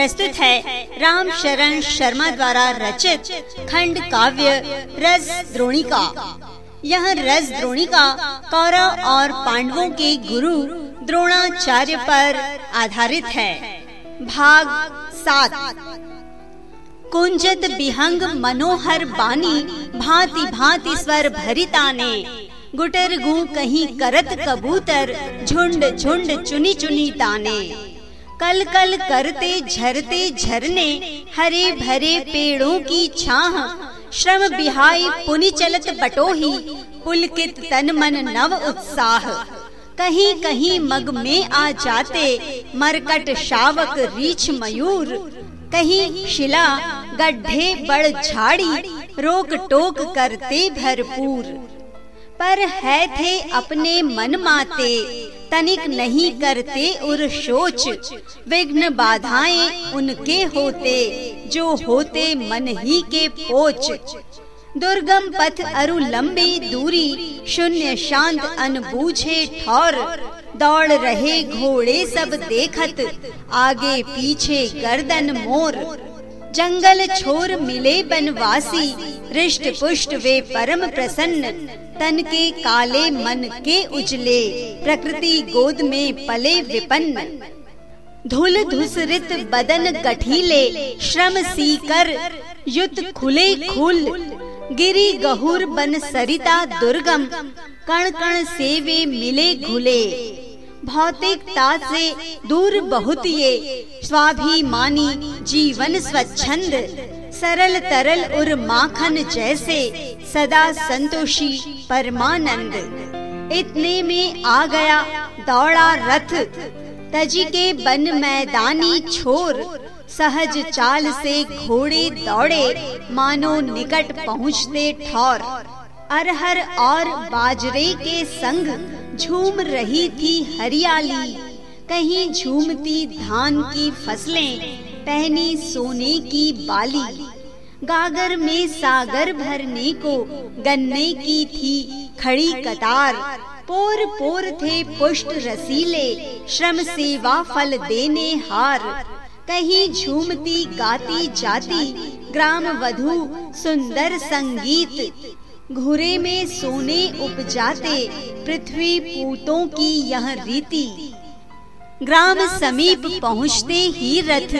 प्रस्तुत है राम शरण शर्मा द्वारा रचित खंड काव्य रस द्रोणिका। यह रस द्रोणिका कौरव और पांडवों के गुरु द्रोणाचार्य पर आधारित है। भाग सात। कुंजत बिहंग मनोहर बानी भांति भांति स्वर भरिता ने, गुटर गु कहीं करत कबूतर झुंड झुंड चुनी चुनी ताने। कल कल करते झरते झरने, हरे भरे पेड़ों की छाह। श्रम बिहाई पुनि चलत बटोही, पुलकित तन मन नव उत्साह। कहीं कहीं मग में आ जाते, मरकट शावक रीछ मयूर। कहीं शिला, गड्ढे बड़ झाड़ी, रोक टोक करते भरपूर। पर है थे अपने मन माते तनिक नहीं करते उर सोच विघ्न बाधाएँ उनके होते, जो होते मन ही के पोच। दुर्गम पथ अरु लंबी दूरी, शून्य शांत अनबूझे ठौर। दौड़ रहे घोड़े सब देखत, आगे पीछे गर्दन मोर। जंगल छोर मिले बनवासी रिष्ट पुष्ट वे परम प्रसन्न, तन के काले मन के उजले, प्रकृति गोद में पले विपन्न। धुल धुसरित बदन गठीले, श्रम सीकर, युत खुले खुल, गिरी गहुर बन सरिता दुर्गम, कण कण से वे मिले घुले। भौतिकता से दूर बहुत ये स्वाभिमानी जीवन स्वच्छंद सरल तरल और माखन जैसे सदा संतोषी परमानंद। इतने में आ गया दौड़ा रथ। तजी के बन मैदानी छोर, सहज चाल से घोड़े दौड़े, मानो निकट पहुँचते ठौर। अरहर और बाजरे के संग झूम रही थी हरियाली, कहीं झूमती धान की फ़सलें पहनी सोने की बाली। गागर में सागर भरने को गन्ने की थी खड़ी कतार। पोर पोर थे पुष्ट रसीले, श्रम सेवा फल देने हार। कहीं झूमती गाती जाती ग्राम वधु सुंदर संगीत। घुरे में सोने उपजाते पृथ्वी पूतों की यह रीति। ग्राम समीप पहुँचते ही रथ,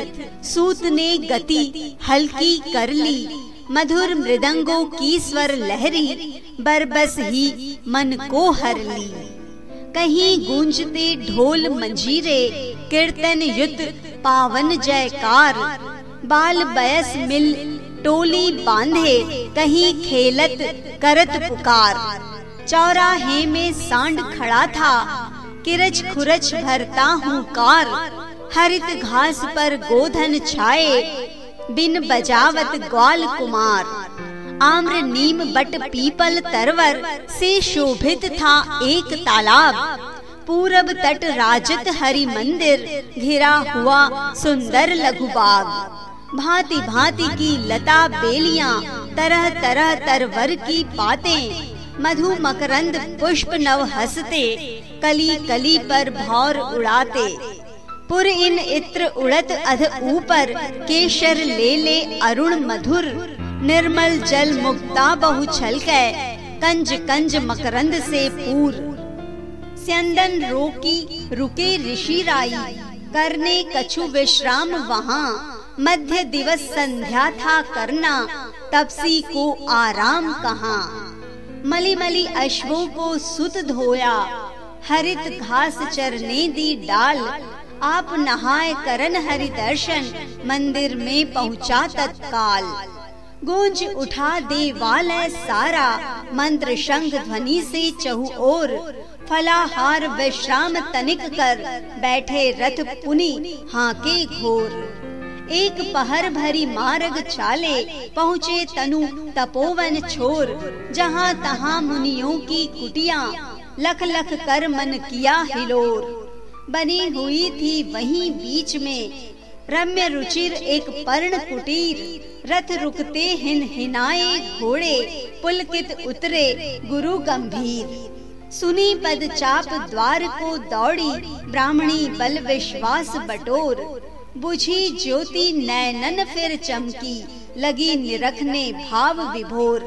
सूत ने गति हल्की कर ली। मधुर मृदंगों की स्वर लहरी बरबस ही मन को हर ली। कहीं गूंजते ढोल मंजीरे, कीर्तन युद्ध पावन जयकार। बाल बयस मिल टोली बांधे, कहीं खेलत करत पुकार। चौराहे में सांड खड़ा था किरच खुरच भरता हूँ कार। हरित घास पर गोधन छाए। बिन बजावत ग्वाल कुमार। आम्र नीम बट पीपल तरवर। से शोभित था एक तालाब। पूरब तट राजत हरि मंदिर। घिरा हुआ सुंदर लघु बाग भांति भांति की लता बेलियाँ। तरह तरह तरवर की पातें मधु मकरंद पुष्प नव हसते, कली कली पर भौर उड़ाते। पुर इन इत्र उड़त अध ऊपर, केशर ले ले अरुण मधुर। निर्मल जल मुक्ता बहु छल कंज कंज मकरंद से पूर। स्यंदन रोकी, रुके ऋषि राई, करने कछु विश्राम वहाँ। मध्य दिवस संध्या था करना, तपसी को आराम कहाँ। मली मली अश्वों को सुत धोया। हरित घास चरने दी डाल। आप नहाए करन हरि दर्शन, मंदिर में पहुँचा तत्काल। गूंज उठा देवाल सारा, मंत्र शंख ध्वनि से चहु और फलाहार विश्राम तनिक कर, बैठे रथ पुनि, हाके घोर। एक पहर भरी मार्ग चाले, पहुँचे तनु तपोवन छोर, जहाँ तहाँ मुनियों की कुटिया, लख लख कर मन किया हिलोर। बनी हुई थी वहीं बीच में, रम्य रुचिर एक पर्ण कुटीर, रथ रुकते हिन हिनाए घोड़े, पुलकित उतरे गुरु गंभीर। सुनी पद चाप द्वार को दौड़ी, ब्राह्मणी बल विश्वास बटोर। बुझी ज्योति नैनन फिर चमकी, लगी निरखने भाव विभोर।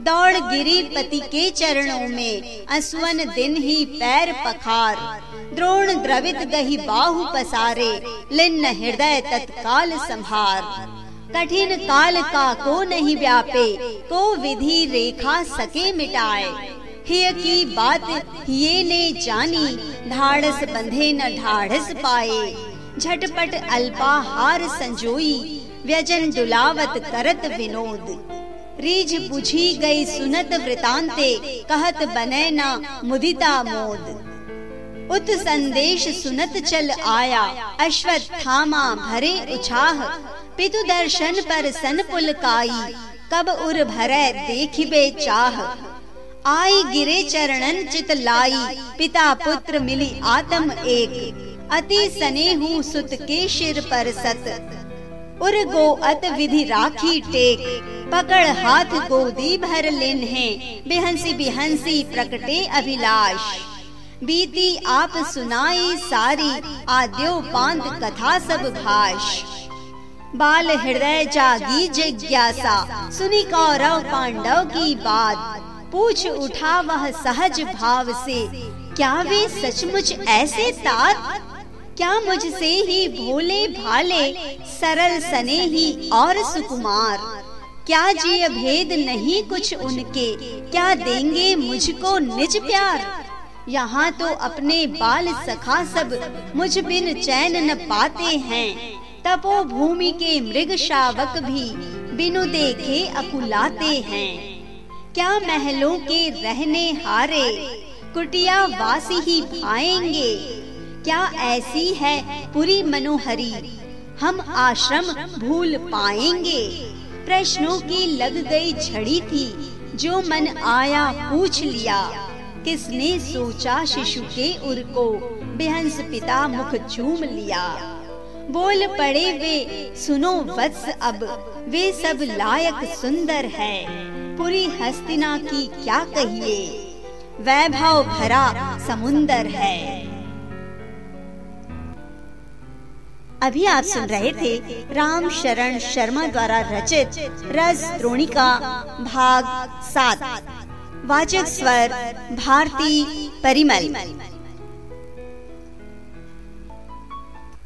दौड़ गिरी पति के चरणों में, असवन दिन ही पैर पखार। द्रोण द्रवित गही बाहु पसारे, लिन्न हृदय तत्काल संभार कठिन काल का को नहीं व्यापे, को विधि रेखा सके मिटाए। हिय की बात ये ने जानी ढाढ़स बंधे न ढाढ़स पाए। झटपट अल्पाहार संजोई, व्यजन दुलावत करत विनोद। रीझ बुझी गई सुनत वृतांते, कहत बने ना मुदिता मोद। उत संदेश सुनत चल आया अश्वत्थामा भरे उछाह। पितु दर्शन पर सन पुलकाई कब उर भरे देखिबे चाह। आई गिरे चरणन चित लाई, पिता पुत्र मिली आत्म एक। अति स्नेहु सुत के शिर पर सत। उर गो अत विधि राखी टेक। पकड़ हाथ गोदी भर लेन है बिहंसी बिहंसी प्रकटे अभिलाष। बीती आप सुनाई सारी, आद्यो पांत कथा सब भाष। बाल हृदय जागी जिज्ञासा, सुनी कौरव पांडव की बात। पूछ उठा वह सहज भाव से, क्या वे सचमुच ऐसे तात? क्या मुझसे ही भोले भाले, सरल सने ही और सुकुमार? क्या जी भेद नहीं कुछ उनके, क्या देंगे मुझको निज प्यार? यहाँ तो अपने बाल सखा सब मुझ बिन चैन न पाते हैं। तपो भूमि के मृग शावक भी बिनु देखे अकुलाते हैं। क्या महलों के रहने हारे, कुटिया वासी ही भाएँगे? क्या ऐसी है पूरी मनोहरी? हम आश्रम भूल पाएँगे। प्रश्नों की लग गई झड़ी थी, जो मन आया पूछ लिया। किसने सोचा शिशु के उर को? बेहंस पिता मुख चूम लिया। बोल पड़े वे, सुनो वत्स अब। वे सब लायक सुंदर है। पूरी हस्तिना की क्या कहिए? वैभव भरा समुंदर है। अभी आप सुन रहे थे राम शरण शर्मा द्वारा रचित रस द्रोणिका, भाग सात। वाचक स्वर, भारती परिमल।